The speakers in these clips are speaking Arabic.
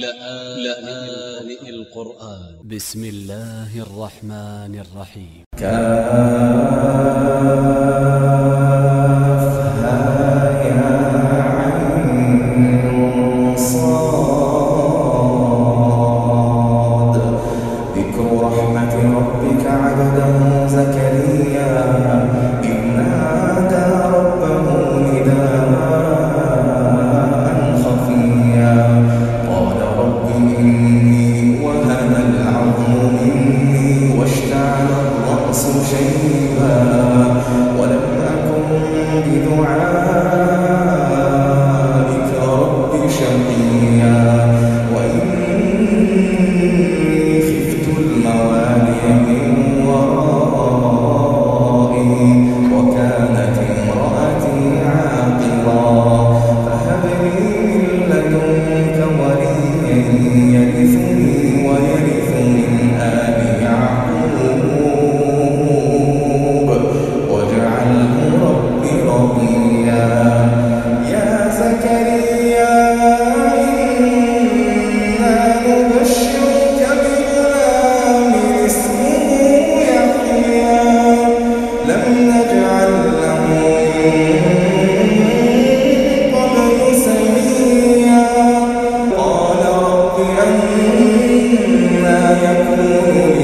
لآن القرآن. ب س م ا ل ل ه يكون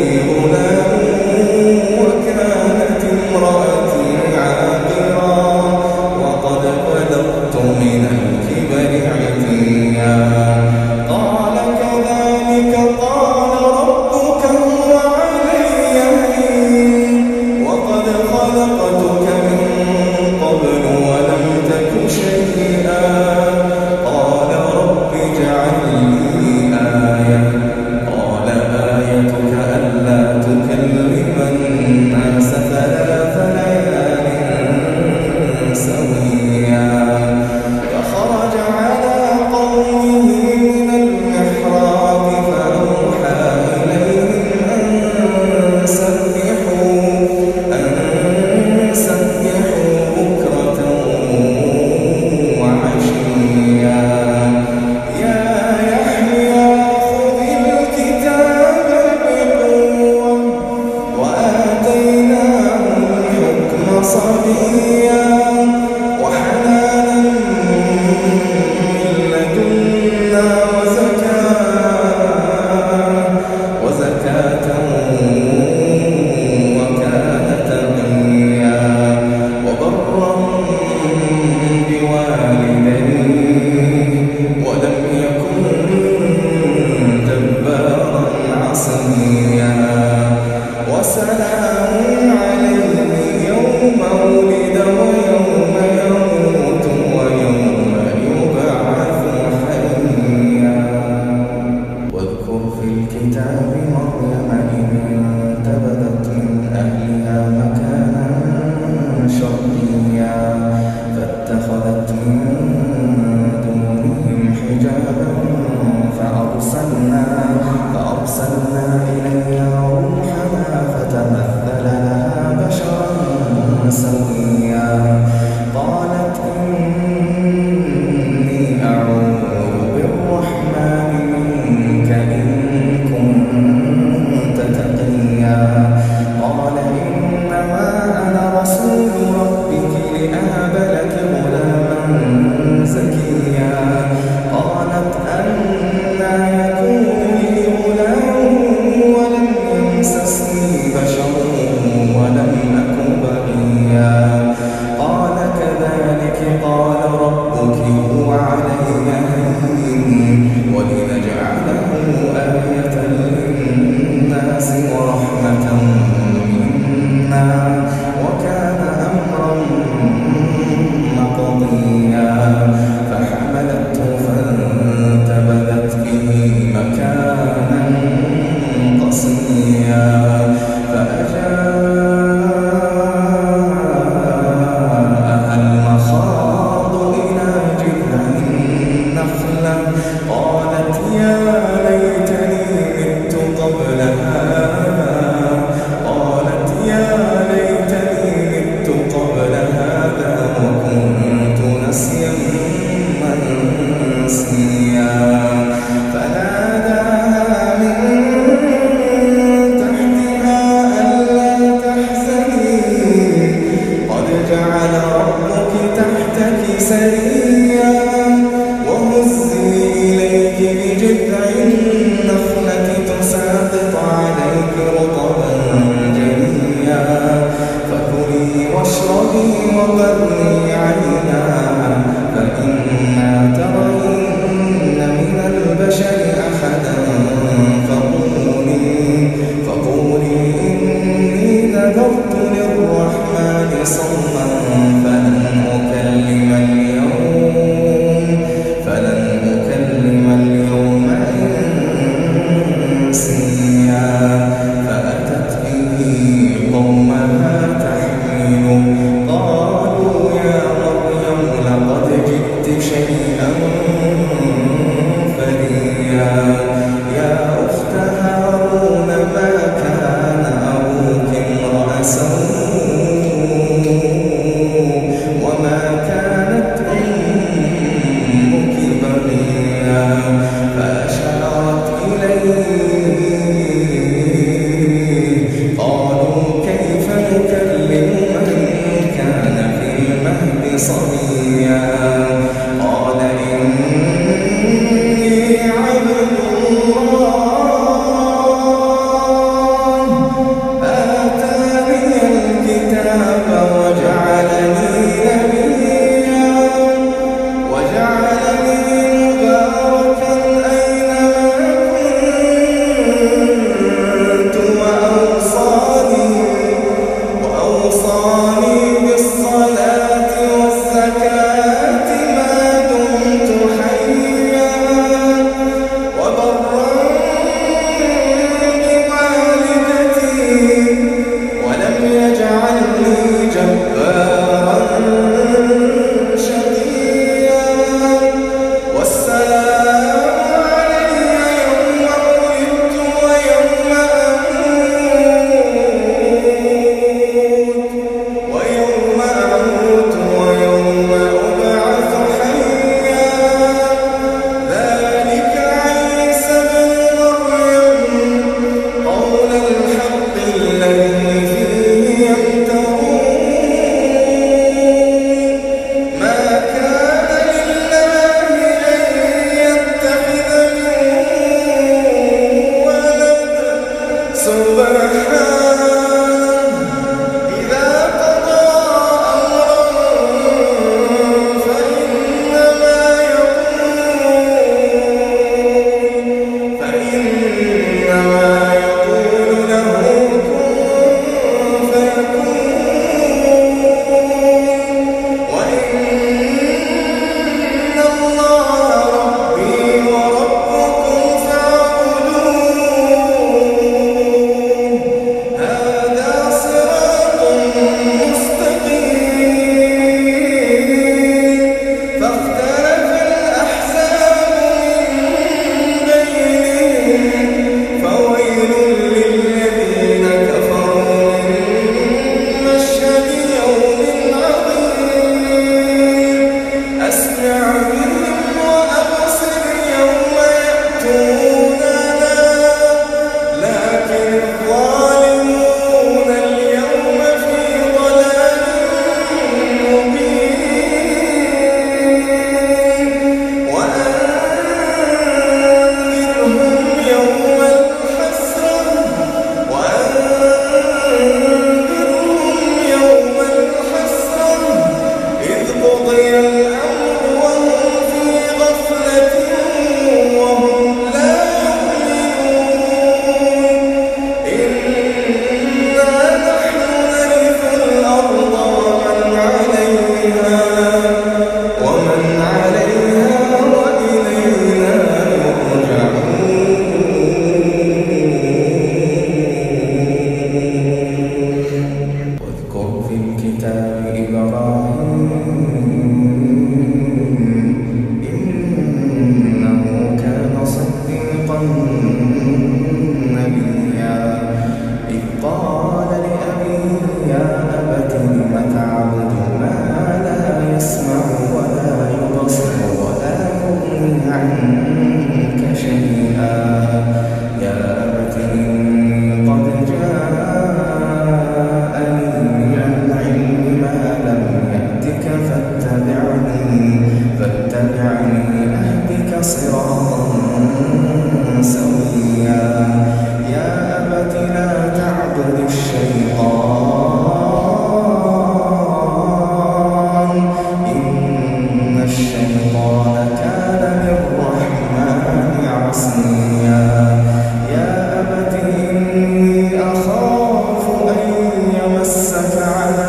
تعالى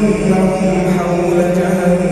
إنهم حول جهنم